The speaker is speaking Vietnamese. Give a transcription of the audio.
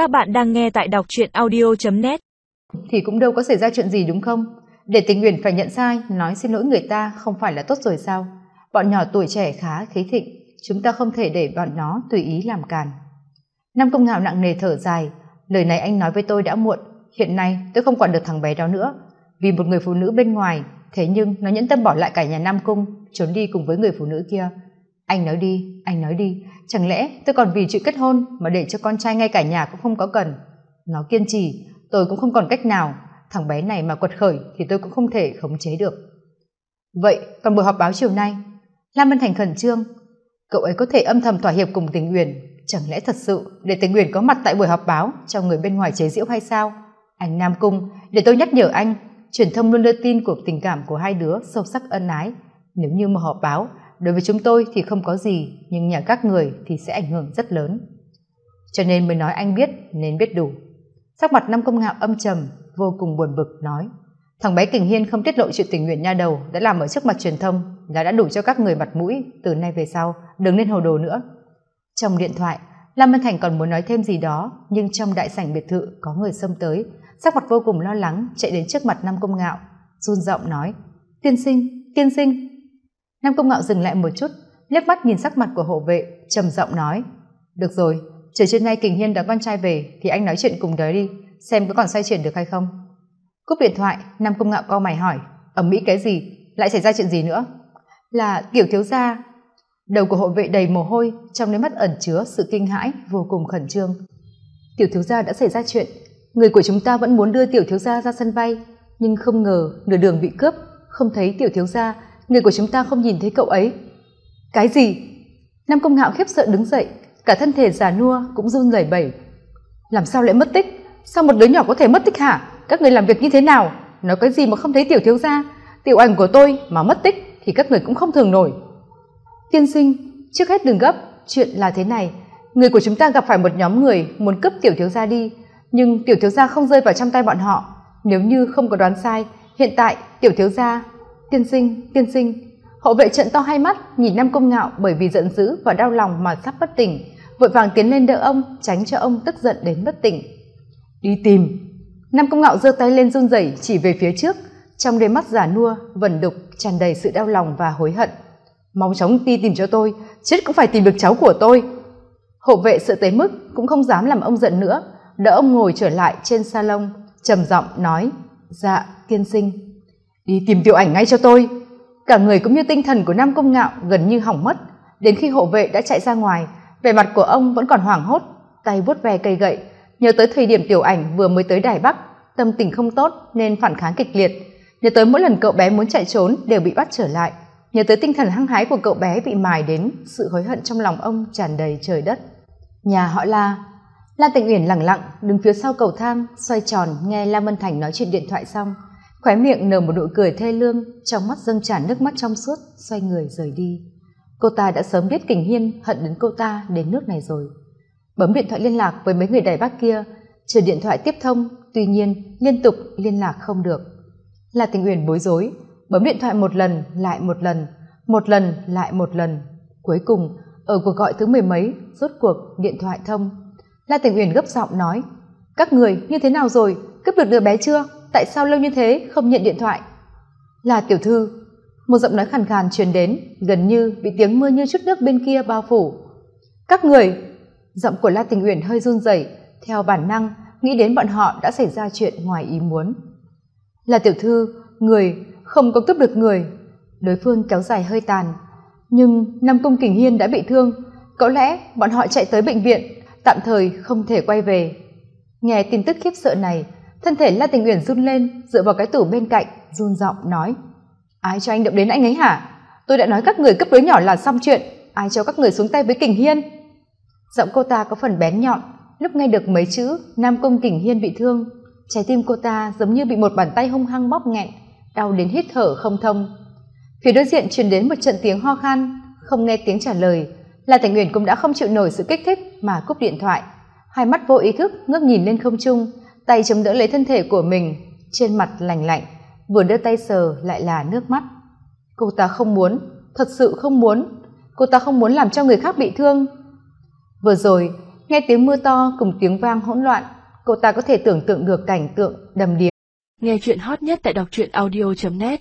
Các bạn đang nghe tại đọc truyện audio.net Thì cũng đâu có xảy ra chuyện gì đúng không? Để tình nguyện phải nhận sai, nói xin lỗi người ta không phải là tốt rồi sao? Bọn nhỏ tuổi trẻ khá khí thịnh, chúng ta không thể để bọn nó tùy ý làm càn. Nam công ngạo nặng nề thở dài, lời này anh nói với tôi đã muộn, hiện nay tôi không quản được thằng bé đó nữa. Vì một người phụ nữ bên ngoài, thế nhưng nó nhẫn tâm bỏ lại cả nhà Nam Cung, trốn đi cùng với người phụ nữ kia. Anh nói đi, anh nói đi, chẳng lẽ tôi còn vì chuyện kết hôn mà để cho con trai ngay cả nhà cũng không có cần. Nó kiên trì, tôi cũng không còn cách nào, thằng bé này mà quật khởi thì tôi cũng không thể khống chế được. Vậy, còn buổi họp báo chiều nay, Lam Văn Thành khẩn trương, cậu ấy có thể âm thầm thỏa hiệp cùng tình uyển. Chẳng lẽ thật sự để tình uyển có mặt tại buổi họp báo cho người bên ngoài chế giễu hay sao? Anh nam cung để tôi nhắc nhở anh. Truyền thông luôn đưa tin cuộc tình cảm của hai đứa sâu sắc ân ái. Nếu như mà họp báo đối với chúng tôi thì không có gì, nhưng nhà các người thì sẽ ảnh hưởng rất lớn. Cho nên mới nói anh biết, nên biết đủ. Sắc mặt năm công ngạo âm trầm, vô cùng buồn bực, nói, thằng bé kình hiên không tiết lộ chuyện tình nguyện nha đầu đã làm ở trước mặt truyền thông là đã đủ cho các người mặt mũi, từ nay về sau đừng nên hồ đồ nữa. Trong điện thoại, lam văn thành còn muốn nói thêm gì đó, nhưng trong đại sảnh biệt thự có người xông tới. Sắc mặt vô cùng lo lắng, chạy đến trước mặt năm công ngạo, run giọng nói, tiên sinh tiên sinh nam công ngạo dừng lại một chút, liếc mắt nhìn sắc mặt của hộ vệ, trầm giọng nói, được rồi chờ trưa nay kình hiên đón con trai về thì anh nói chuyện cùng đời đi, xem có còn xoay chuyển được hay không. Cúp điện thoại, nam công ngạo co mày hỏi ẩm mỹ cái gì? Lại xảy ra chuyện gì nữa? Là tiểu thiếu gia. Đầu của hộ vệ đầy mồ hôi, trong đôi mắt ẩn chứa sự kinh hãi vô cùng khẩn trương. Tiểu thiếu gia đã xảy ra chuyện, người của chúng ta vẫn muốn đưa tiểu thiếu gia ra sân bay, nhưng không ngờ nửa đường bị cướp, không thấy tiểu thiếu gia người của chúng ta không nhìn thấy cậu ấy. Cái gì? Nam công ngạo khiếp sợ đứng dậy, cả thân thể già nua cũng run rẩy bẩy. Làm sao lại mất tích? Sao một đứa nhỏ có thể mất tích hả? Các người làm việc như thế nào? Nói cái gì mà không thấy tiểu thiếu gia? Tiểu ảnh của tôi mà mất tích thì các người cũng không thường nổi. Tiên sinh, trước hết đừng gấp, chuyện là thế này. Người của chúng ta gặp phải một nhóm người muốn cướp tiểu thiếu gia đi, nhưng tiểu thiếu gia không rơi vào trong tay bọn họ. Nếu như không có đoán sai, hiện tại tiểu thiếu gia tiên sinh tiên sinh. Hộ vệ trận to hai mắt, nhìn nam công ngạo bởi vì giận dữ và đau lòng mà sắp bất tỉnh. Vội vàng tiến lên đỡ ông, tránh cho ông tức giận đến bất tỉnh. Đi tìm. Nam công ngạo giơ tay lên run rẩy, chỉ về phía trước. Trong đôi mắt giả nua, vẩn đục, tràn đầy sự đau lòng và hối hận. Mong chóng đi tìm cho tôi, chết cũng phải tìm được cháu của tôi. Hộ vệ sợ tới mức cũng không dám làm ông giận nữa. Đỡ ông ngồi trở lại trên salon, trầm giọng nói dạ tiên sinh đi tìm tiểu ảnh ngay cho tôi. Cả người cũng như tinh thần của nam công ngạo gần như hỏng mất. Đến khi hộ vệ đã chạy ra ngoài, vẻ mặt của ông vẫn còn hoảng hốt, tay vuốt ve cây gậy. Nhớ tới thời điểm tiểu ảnh vừa mới tới đài bắc, tâm tình không tốt nên phản kháng kịch liệt. Nhớ tới mỗi lần cậu bé muốn chạy trốn đều bị bắt trở lại. Nhớ tới tinh thần hăng hái của cậu bé bị mài đến, sự hối hận trong lòng ông tràn đầy trời đất. Nhà họ la. La tịnh uyển lẳng lặng, đứng phía sau cầu thang, xoay tròn nghe la mân thành nói chuyện điện thoại xong khóe miệng nở một nụ cười thê lương, trong mắt dâng tràn nước mắt trong suốt, xoay người rời đi. Cô ta đã sớm biết kình hiên hận đến cô ta đến nước này rồi. Bấm điện thoại liên lạc với mấy người đài bắc kia chờ điện thoại tiếp thông, tuy nhiên liên tục liên lạc không được. Là tình uyển bối rối, bấm điện thoại một lần, lại một lần một lần, lại một lần. Cuối cùng, ở cuộc gọi thứ mười mấy, rốt cuộc điện thoại thông. La tình uyển gấp giọng nói, các người, như thế nào rồi? Cướp được đứa bé chưa? Tại sao lâu như thế không nhận điện thoại? Là tiểu thư. Một giọng nói khàn khàn truyền đến, gần như bị tiếng mưa như chút nước bên kia bao phủ. Các người! Giọng của la tình uyển hơi run rẩy. Theo bản năng, nghĩ đến bọn họ đã xảy ra chuyện ngoài ý muốn. Là tiểu thư, người, không có cướp được người. Đối phương kéo dài hơi tàn. Nhưng năm công kình hiên đã bị thương. Có lẽ bọn họ chạy tới bệnh viện, tạm thời không thể quay về. Nghe tin tức khiếp sợ này thân thể la tình uyển run lên, dựa vào cái tủ bên cạnh, run giọng nói, ai cho anh động đến anh ấy hả? Tôi đã nói các người cấp đứa nhỏ là xong chuyện, ai cho các người xuống tay với kình hiên? Giọng cô ta có phần bén nhọn, lúc nghe được mấy chữ nam công kình hiên bị thương, trái tim cô ta giống như bị một bàn tay hung hăng bóp nghẹn, đau đến hít thở không thông. Phía đối diện truyền đến một trận tiếng ho khan, không nghe tiếng trả lời là thành uyển cũng đã không chịu nổi sự kích thích mà cúp điện thoại. Hai mắt vô ý thức ngước nhìn lên không trung tay chống đỡ lấy thân thể của mình, trên mặt lành lạnh, vừa đưa tay sờ lại là nước mắt. Cô ta không muốn, thật sự không muốn. Cô ta không muốn làm cho người khác bị thương. Vừa rồi, nghe tiếng mưa to cùng tiếng vang hỗn loạn, cô ta có thể tưởng tượng được cảnh tượng đầm đìa. Nghe chuyện hot nhất tại đọc truyện audio net.